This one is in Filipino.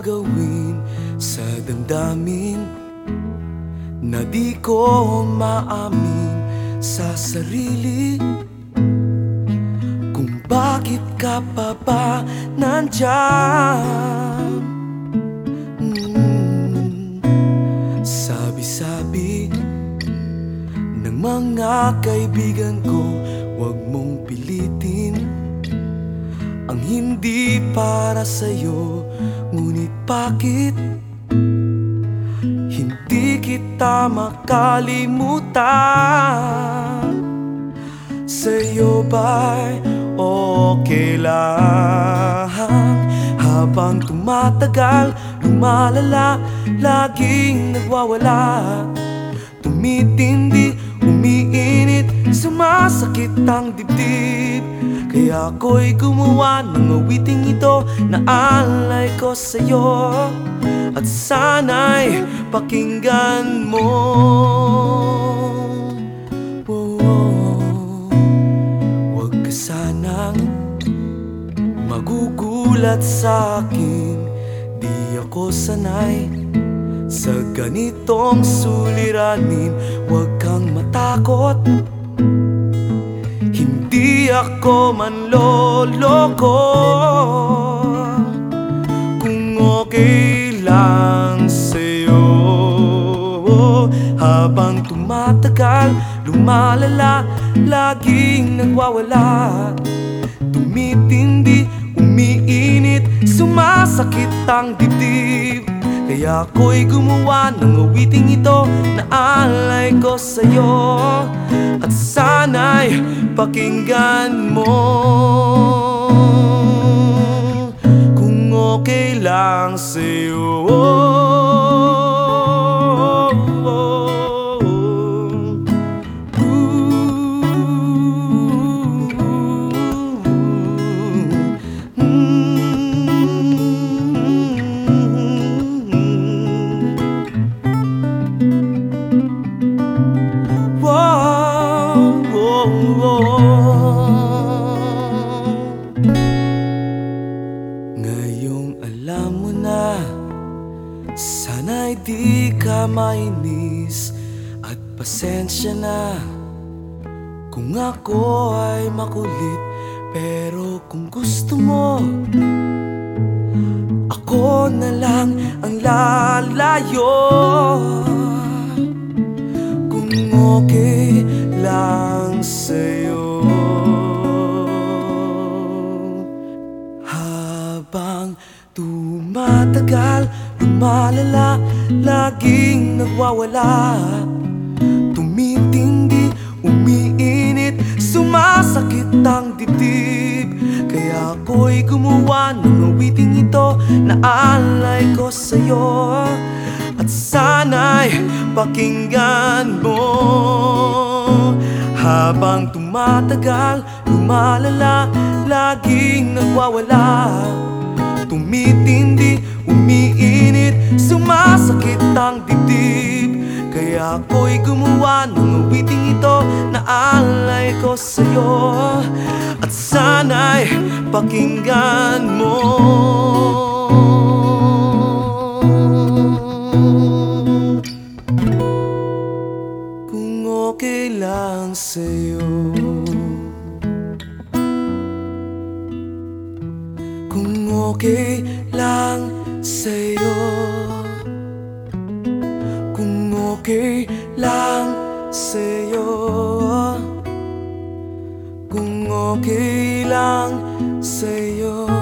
gagawin sa damdamin Na di ko maamin sa sarili? Kung bakit ka pa ba nandyan? Hmm, sabi-sabi ng mga kaibigan ko Huwag mong pilitin ang hindi para sa'yo Ngunit bakit? Hindi kita makalimutan. Sa'yo ba'y okay lang? Habang tumatagal, lumalala Laging nagwawala. Tumitindi, umiinit Sumasakit ang dibdib. Kaya ako'y gumawa ng awiting ito Na alay ko sa'yo. At sana'y pakinggan mo. Oh, Huwag ka sanang magugulat sa Di ako sanay sa ganitong suliranin. Huwag kang matakot. Hindi ako manloloko. Kung okay lang sa'yo. Habang tumatagal, lumalala Laging nagwawala. Tumitindi, umiinit Sumasakit ang dibdib kaya ako'y gumawa ng awiting ito Na alay ko sa'yo. At sana'y pakinggan mo. Kung okay lang sa'yo Ngayong alam mo na Sana'y di ka mainis. At pasensya na Kung ako ay makulit. Pero kung gusto mo Ako na lang ang lalayo. Kung okay lang sa'yo Habang tumatagal, lumalala Laging nagwawala. Tumitindi, umiinit Sumasakit ang dibdib. Kaya ako'y gumawa ng awiting ito Na alay ko sa'yo. At sana'y pakinggan mo. Habang tumatagal, lumalala Laging nagwawala Tumitindi, umiinit Sumasakit ang dibdib. Kaya ako'y gumawa ng awiting ito Na alay ko sa'yo. At sana'y pakinggan mo okay lang sa'yo. Kung okay lang sa'yo. Kung okay lang sa'yo